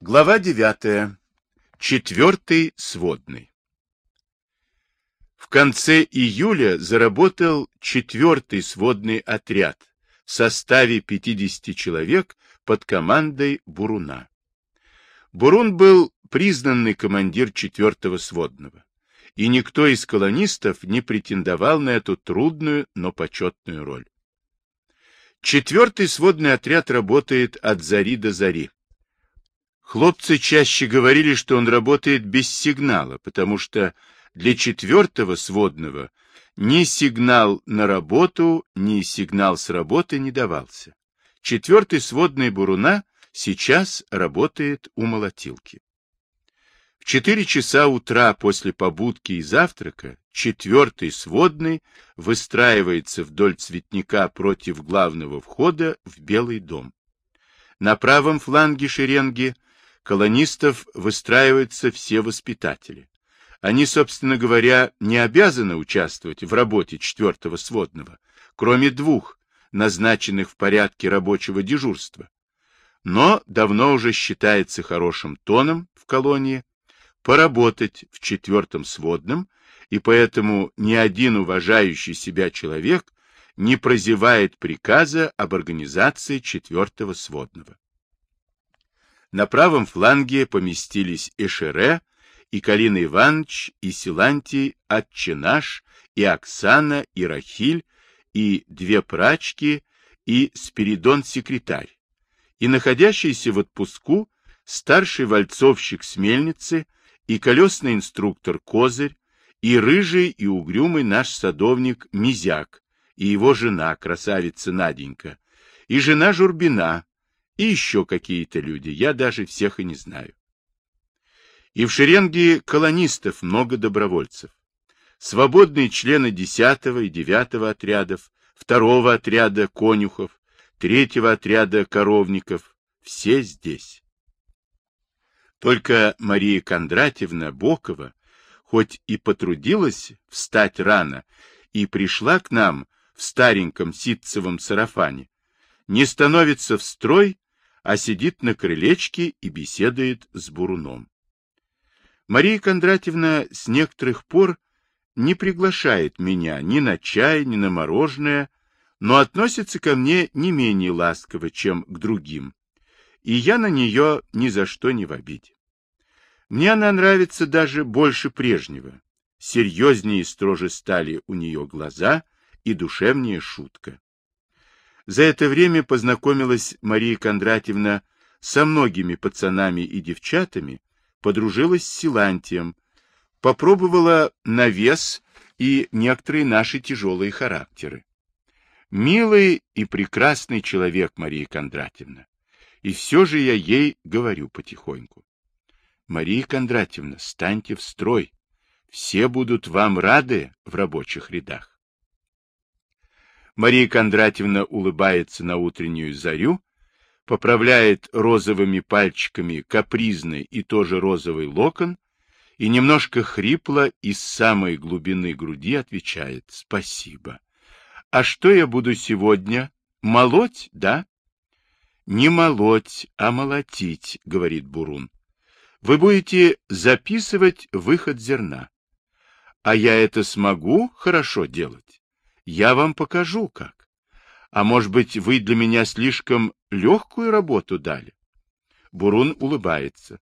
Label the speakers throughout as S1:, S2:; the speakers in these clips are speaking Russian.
S1: Глава 9. Четвертый сводный. В конце июля заработал четвертый сводный отряд в составе 50 человек под командой Буруна. Бурун был признанный командир четвертого сводного, и никто из колонистов не претендовал на эту трудную, но почетную роль. Четвертый сводный отряд работает от зари до зари. Хлопцы чаще говорили, что он работает без сигнала, потому что для четвертого сводного ни сигнал на работу, ни сигнал с работы не давался. Четвертый сводный Буруна сейчас работает у молотилки. В четыре часа утра после побудки и завтрака четвертый сводный выстраивается вдоль цветника против главного входа в Белый дом. На правом фланге шеренги колонистов выстраиваются все воспитатели. Они, собственно говоря, не обязаны участвовать в работе четвертого сводного, кроме двух, назначенных в порядке рабочего дежурства. Но давно уже считается хорошим тоном в колонии поработать в четвертом сводном, и поэтому ни один уважающий себя человек не прозевает приказа об организации четвертого сводного. На правом фланге поместились Эшере, и Калина Иванович, и Силантий Отчинаш, и Оксана, и Рахиль, и две прачки, и Спиридон-секретарь, и находящийся в отпуску старший вальцовщик с мельницы, и колесный инструктор Козырь, и рыжий и угрюмый наш садовник Мизяк, и его жена, красавица Наденька, и жена Журбина, и еще какие-то люди, я даже всех и не знаю. И в шеренге колонистов много добровольцев. Свободные члены 10 и 9 отрядов, второго отряда конюхов, третьего отряда коровников, все здесь. Только Мария Кондратьевна Бокова, хоть и потрудилась встать рано и пришла к нам в стареньком ситцевом сарафане, не становится в строй а сидит на крылечке и беседует с Буруном. Мария Кондратьевна с некоторых пор не приглашает меня ни на чай, ни на мороженое, но относится ко мне не менее ласково, чем к другим, и я на нее ни за что не в обиде. Мне она нравится даже больше прежнего. Серьезнее и строже стали у нее глаза и душевнее шутка. За это время познакомилась Мария Кондратьевна со многими пацанами и девчатами, подружилась с Силантием, попробовала на вес и некоторые наши тяжелые характеры. Милый и прекрасный человек Мария Кондратьевна. И все же я ей говорю потихоньку. Мария Кондратьевна, станьте в строй. Все будут вам рады в рабочих рядах. Мария Кондратьевна улыбается на утреннюю зарю, поправляет розовыми пальчиками капризный и тоже розовый локон и немножко хрипло из самой глубины груди отвечает «Спасибо». «А что я буду сегодня? Молоть, да?» «Не молоть, а молотить», — говорит Бурун. «Вы будете записывать выход зерна. А я это смогу хорошо делать?» Я вам покажу, как. А может быть, вы для меня слишком легкую работу дали? Бурун улыбается.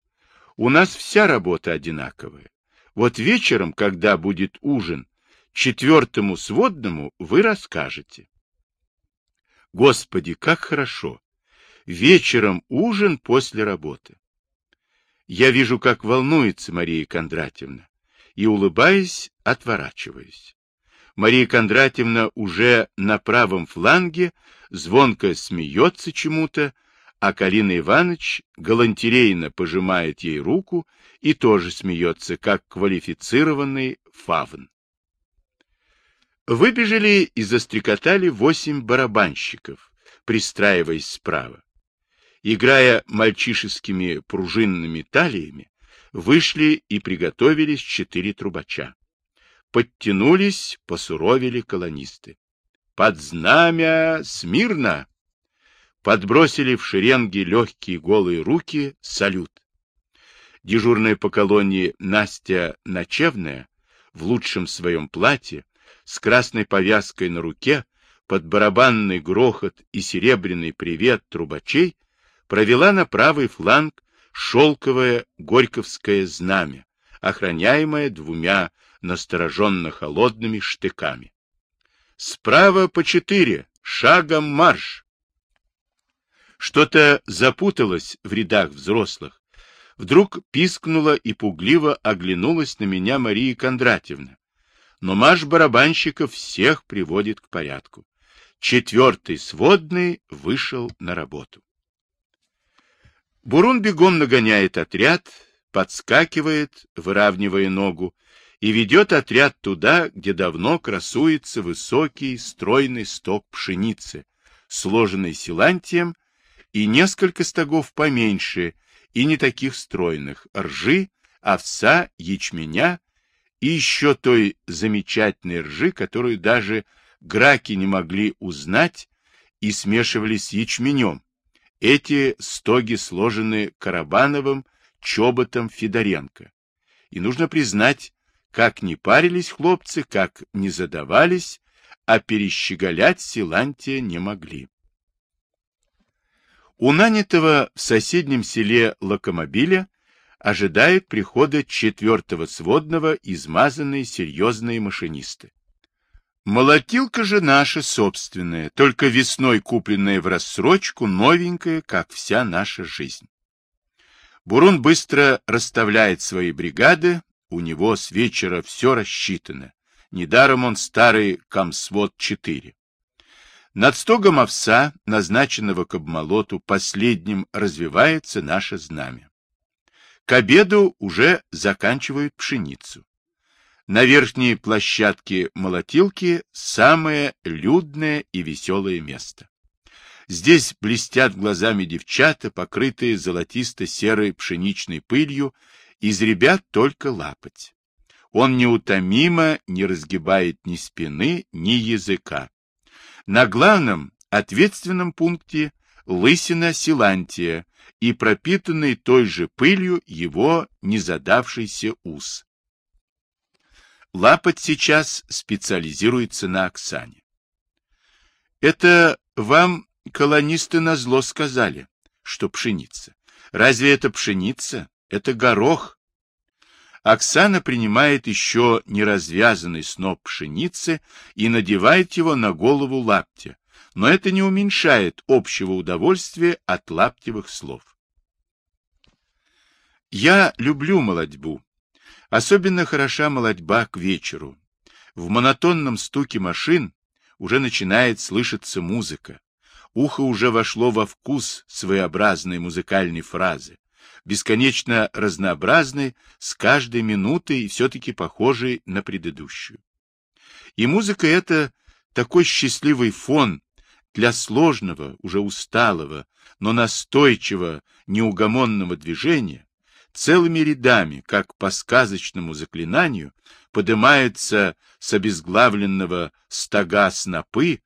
S1: У нас вся работа одинаковая. Вот вечером, когда будет ужин, четвертому сводному вы расскажете. Господи, как хорошо! Вечером ужин после работы. Я вижу, как волнуется Мария Кондратьевна, и, улыбаясь, отворачиваюсь. Мария Кондратьевна уже на правом фланге звонко смеется чему-то, а Калина Иванович галантерейно пожимает ей руку и тоже смеется, как квалифицированный фавн. Выбежали и застрекотали восемь барабанщиков, пристраиваясь справа. Играя мальчишескими пружинными талиями, вышли и приготовились четыре трубача подтянулись, посуровили колонисты. Под знамя смирно! Подбросили в шеренги легкие голые руки салют. Дежурная по колонии Настя Ночевная в лучшем своем платье, с красной повязкой на руке, под барабанный грохот и серебряный привет трубачей, провела на правый фланг шелковое горьковское знамя, охраняемое двумя настороженно холодными штыками. Справа по четыре, шагом марш! Что-то запуталось в рядах взрослых. Вдруг пискнула и пугливо оглянулась на меня Мария Кондратьевна. Но марш барабанщиков всех приводит к порядку. Четвертый сводный вышел на работу. Бурун бегом нагоняет отряд, подскакивает, выравнивая ногу, и ведет отряд туда, где давно красуется высокий стройный сток пшеницы, сложенный силантием, и несколько стогов поменьше, и не таких стройных, ржи, овса, ячменя и еще той замечательной ржи, которую даже граки не могли узнать и смешивались с ячменем. Эти стоги сложены Карабановым, Чоботом, Федоренко. И нужно признать, как не парились хлопцы, как не задавались, а перещеголять Силантия не могли. У нанятого в соседнем селе локомобиля ожидают прихода четвертого сводного измазанные серьезные машинисты. Молотилка же наша собственная, только весной купленная в рассрочку, новенькая, как вся наша жизнь. Бурун быстро расставляет свои бригады, у него с вечера все рассчитано. Недаром он старый комсвод-4. Над стогом овса, назначенного к обмолоту, последним развивается наше знамя. К обеду уже заканчивают пшеницу. На верхней площадке молотилки самое людное и веселое место. Здесь блестят глазами девчата, покрытые золотисто-серой пшеничной пылью, из ребят только лапоть. Он неутомимо не разгибает ни спины, ни языка. На главном, ответственном пункте лысина Силантия и пропитанный той же пылью его незадавшийся ус. Лапоть сейчас специализируется на Оксане. Это вам колонисты назло сказали, что пшеница. Разве это пшеница? Это горох. Оксана принимает еще неразвязанный сноп пшеницы и надевает его на голову лаптя, но это не уменьшает общего удовольствия от лаптевых слов. Я люблю молодьбу. Особенно хороша молодьба к вечеру. В монотонном стуке машин уже начинает слышаться музыка. Ухо уже вошло во вкус своеобразной музыкальной фразы бесконечно разнообразной, с каждой минутой все-таки похожей на предыдущую. И музыка эта такой счастливый фон для сложного, уже усталого, но настойчивого, неугомонного движения, целыми рядами, как по сказочному заклинанию, поднимаются с обезглавленного стога снопы,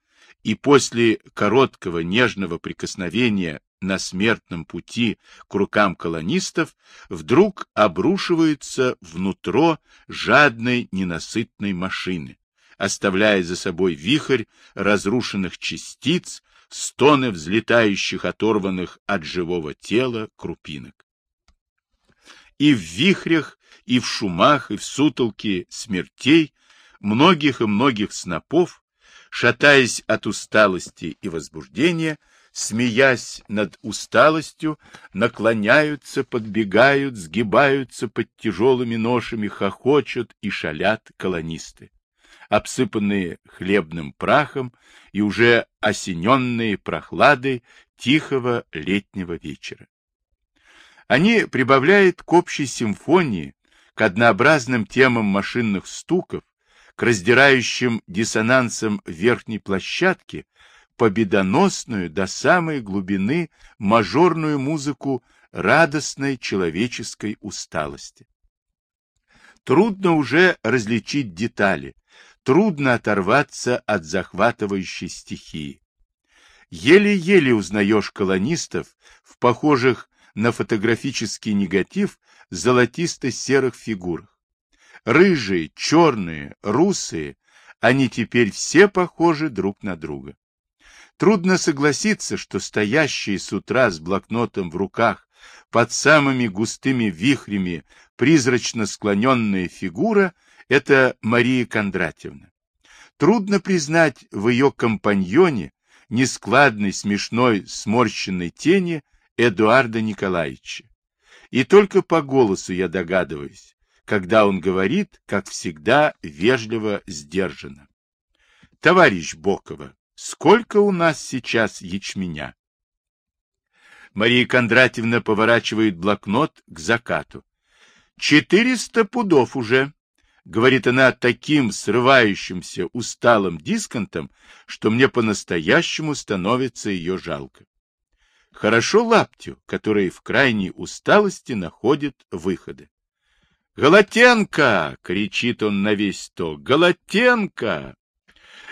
S1: и после короткого нежного прикосновения на смертном пути к рукам колонистов вдруг обрушиваются внутрь жадной ненасытной машины, оставляя за собой вихрь разрушенных частиц, стоны взлетающих оторванных от живого тела крупинок. И в вихрях, и в шумах, и в сутолке смертей многих и многих снопов, шатаясь от усталости и возбуждения, смеясь над усталостью, наклоняются, подбегают, сгибаются под тяжелыми ношами, хохочут и шалят колонисты, обсыпанные хлебным прахом и уже осененные прохладой тихого летнего вечера. Они прибавляют к общей симфонии, к однообразным темам машинных стуков, к раздирающим диссонансам верхней площадки, победоносную до самой глубины мажорную музыку радостной человеческой усталости. Трудно уже различить детали, трудно оторваться от захватывающей стихии. Еле-еле узнаешь колонистов в похожих на фотографический негатив золотисто-серых фигурах. Рыжие, черные, русые, они теперь все похожи друг на друга. Трудно согласиться, что стоящие с утра с блокнотом в руках под самыми густыми вихрями призрачно склоненная фигура — это Мария Кондратьевна. Трудно признать в ее компаньоне нескладной, смешной, сморщенной тени Эдуарда Николаевича. И только по голосу я догадываюсь, когда он говорит, как всегда, вежливо, сдержанно. Товарищ Бокова, сколько у нас сейчас ячменя? Мария Кондратьевна поворачивает блокнот к закату. Четыреста пудов уже, говорит она таким срывающимся усталым дисконтом, что мне по-настоящему становится ее жалко. Хорошо лаптю, который в крайней усталости находит выходы. «Голотенко!» — кричит он на весь стол. «Голотенко!»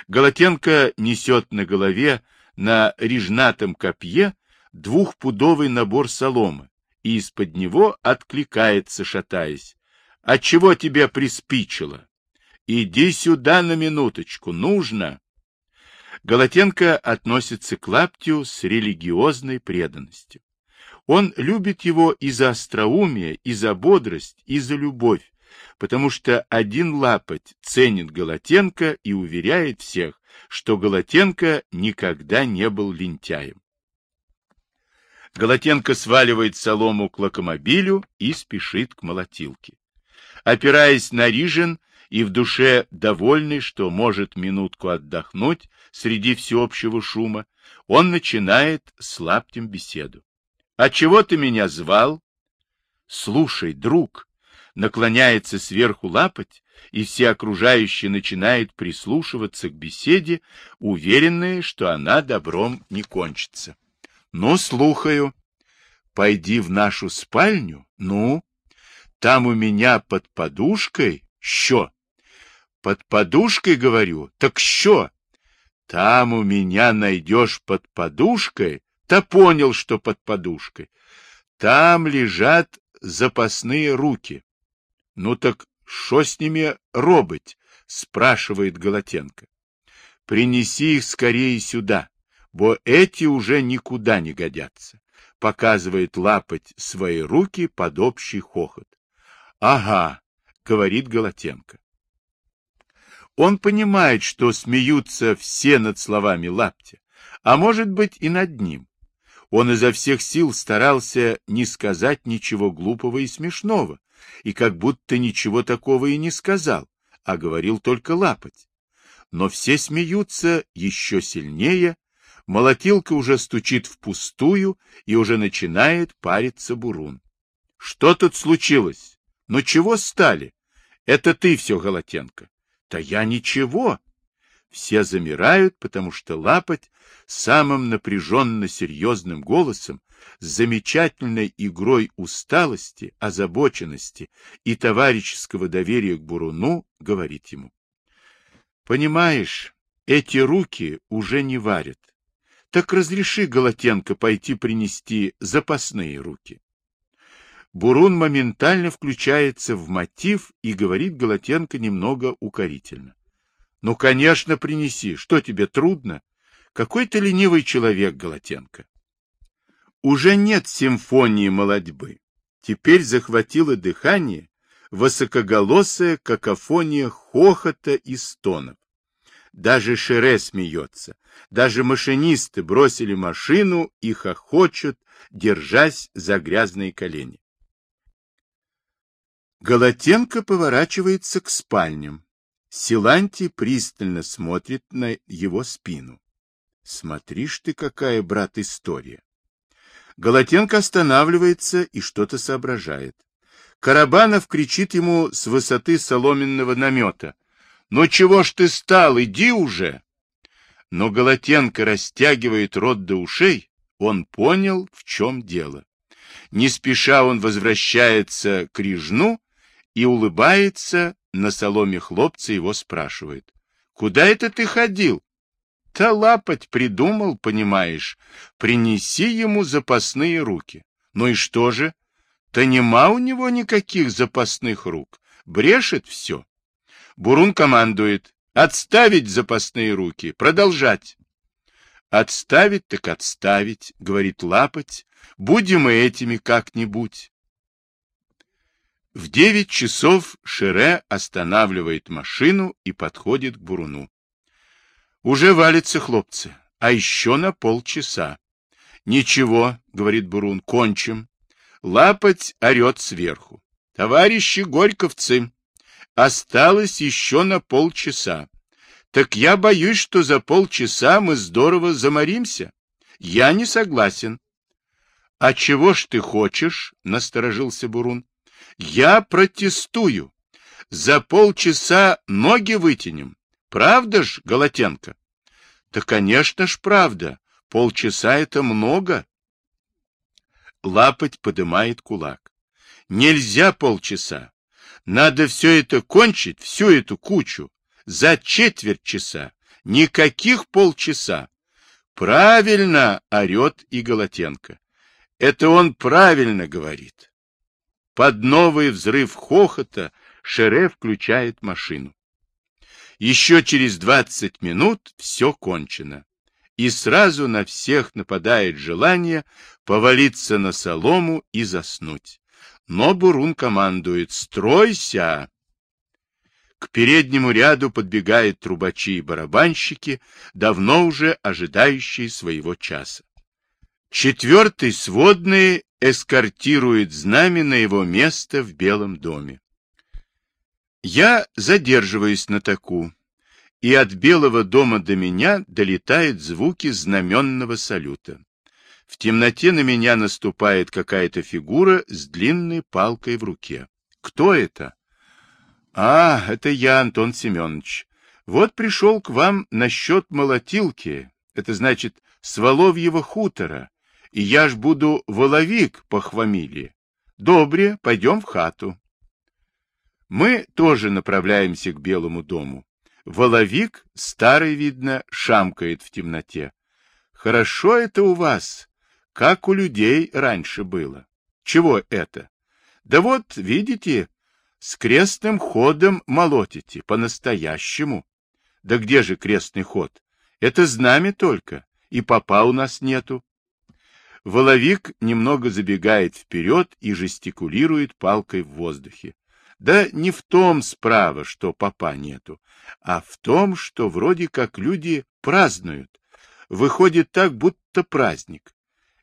S1: Голотенко несет на голове на режнатом копье двухпудовый набор соломы, и из-под него откликается, шатаясь. «А чего тебе приспичило? Иди сюда на минуточку, нужно!» Голотенко относится к лаптю с религиозной преданностью. Он любит его и за остроумие, и за бодрость, и за любовь, потому что один лапоть ценит Голотенко и уверяет всех, что Голотенко никогда не был лентяем. Голотенко сваливает солому к локомобилю и спешит к молотилке. Опираясь на Рижин и в душе довольный, что может минутку отдохнуть среди всеобщего шума, он начинает с лаптем беседу. — А чего ты меня звал? — Слушай, друг, наклоняется сверху лапоть, и все окружающие начинают прислушиваться к беседе, уверенные, что она добром не кончится. Ну, слухаю. Пойди в нашу спальню. Ну, там у меня под подушкой що? Под подушкой, говорю, так що? Там у меня найдешь под подушкой, та понял, что под подушкой. Там лежат запасные руки. Ну так что с ними робить? Спрашивает Голотенко. Принеси их скорее сюда бо эти уже никуда не годятся. Показывает лапать свои руки под общий хохот. Ага, говорит Голотенко. Он понимает, что смеются все над словами лаптя, а может быть и над ним. Он изо всех сил старался не сказать ничего глупого и смешного, и как будто ничего такого и не сказал, а говорил только лапать. Но все смеются еще сильнее Молотилка уже стучит впустую, и уже начинает париться бурун. — Что тут случилось? Ну чего стали? Это ты все, Голотенко. — Да я ничего. Все замирают, потому что лапать самым напряженно-серьезным голосом, с замечательной игрой усталости, озабоченности и товарищеского доверия к Буруну, говорит ему. Понимаешь, эти руки уже не варят. Так разреши Голотенко пойти принести запасные руки. Бурун моментально включается в мотив и говорит Голотенко немного укорительно. Ну, конечно, принеси. Что тебе трудно? Какой ты ленивый человек, Голотенко. Уже нет симфонии молодьбы. Теперь захватило дыхание высокоголосая какофония хохота и стонов. Даже Шере смеется. Даже машинисты бросили машину и хохочут, держась за грязные колени. Голотенко поворачивается к спальням. Силантий пристально смотрит на его спину. Смотришь ты, какая, брат, история. Голотенко останавливается и что-то соображает. Карабанов кричит ему с высоты соломенного намета. «Ну чего ж ты стал? Иди уже!» Но Голотенко растягивает рот до ушей, он понял, в чем дело. Не спеша он возвращается к Рижну и улыбается, на соломе хлопца его спрашивает. «Куда это ты ходил?» «Та лапать придумал, понимаешь, принеси ему запасные руки». Ну и что же? То нема у него никаких запасных рук. Брешет все. Бурун командует. Отставить запасные руки, продолжать. Отставить так отставить, говорит лапоть. Будем и этими как-нибудь. В девять часов Шире останавливает машину и подходит к Буруну. Уже валятся хлопцы, а еще на полчаса. Ничего, говорит Бурун, кончим. Лапоть орет сверху. Товарищи горьковцы, осталось еще на полчаса. Так я боюсь, что за полчаса мы здорово заморимся. Я не согласен. — А чего ж ты хочешь? — насторожился Бурун. — Я протестую. За полчаса ноги вытянем. Правда ж, Голотенко? — Да, конечно ж, правда. Полчаса — это много. Лапоть подымает кулак. Нельзя полчаса. Надо все это кончить, всю эту кучу, за четверть часа. Никаких полчаса. Правильно орет и Голотенко. Это он правильно говорит. Под новый взрыв хохота Шере включает машину. Еще через двадцать минут все кончено. И сразу на всех нападает желание повалиться на солому и заснуть. Но Бурун командует «Стройся!» К переднему ряду подбегают трубачи и барабанщики, давно уже ожидающие своего часа. Четвертый сводный эскортирует знамя на его место в Белом доме. Я задерживаюсь на таку, и от Белого дома до меня долетают звуки знаменного салюта. В темноте на меня наступает какая-то фигура с длинной палкой в руке. Кто это? А, это я, Антон Семенович. Вот пришел к вам насчет молотилки, это значит, с Воловьего хутора, и я ж буду воловик по хвамилии. Добре, пойдем в хату. Мы тоже направляемся к Белому дому. Воловик, старый, видно, шамкает в темноте. Хорошо это у вас, как у людей раньше было. Чего это? Да вот, видите, с крестным ходом молотите, по-настоящему. Да где же крестный ход? Это знамя только, и попа у нас нету. Воловик немного забегает вперед и жестикулирует палкой в воздухе. Да не в том справа, что попа нету, а в том, что вроде как люди празднуют. Выходит так, будто праздник.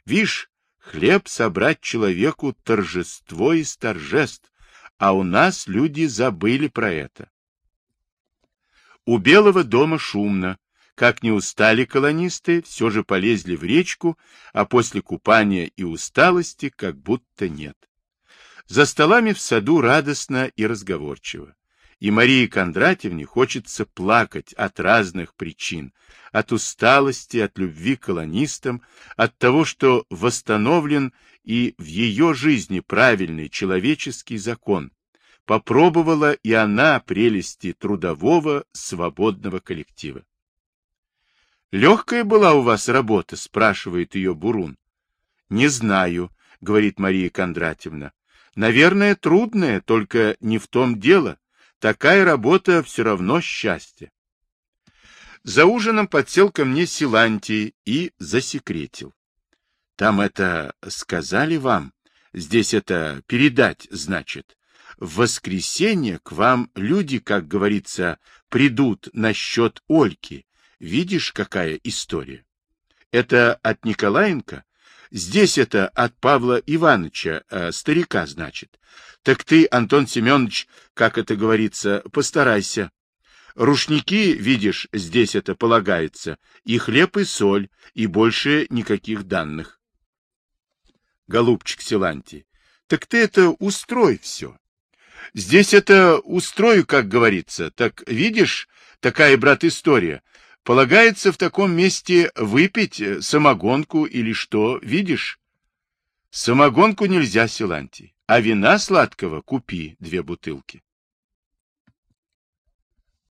S1: Вишь, хлеб собрать человеку торжество из торжеств, а у нас люди забыли про это. У Белого дома шумно. Как не устали колонисты, все же полезли в речку, а после купания и усталости как будто нет. За столами в саду радостно и разговорчиво. И Марии Кондратьевне хочется плакать от разных причин, от усталости, от любви к колонистам, от того, что восстановлен и в ее жизни правильный человеческий закон. Попробовала и она прелести трудового свободного коллектива. «Легкая была у вас работа?» — спрашивает ее Бурун. «Не знаю», — говорит Мария Кондратьевна. «Наверное, трудная, только не в том дело. Такая работа все равно счастье». За ужином подсел ко мне Силантий и засекретил. Там это сказали вам? Здесь это передать, значит. В воскресенье к вам люди, как говорится, придут насчет Ольки. Видишь, какая история? Это от Николаенко? Здесь это от Павла Ивановича, э, старика, значит. Так ты, Антон Семенович, как это говорится, постарайся. Рушники, видишь, здесь это полагается, и хлеб, и соль, и больше никаких данных голубчик Силанти, так ты это устрой все. Здесь это устрою, как говорится. Так видишь, такая, брат, история. Полагается в таком месте выпить самогонку или что, видишь? Самогонку нельзя, Силанти, а вина сладкого купи две бутылки.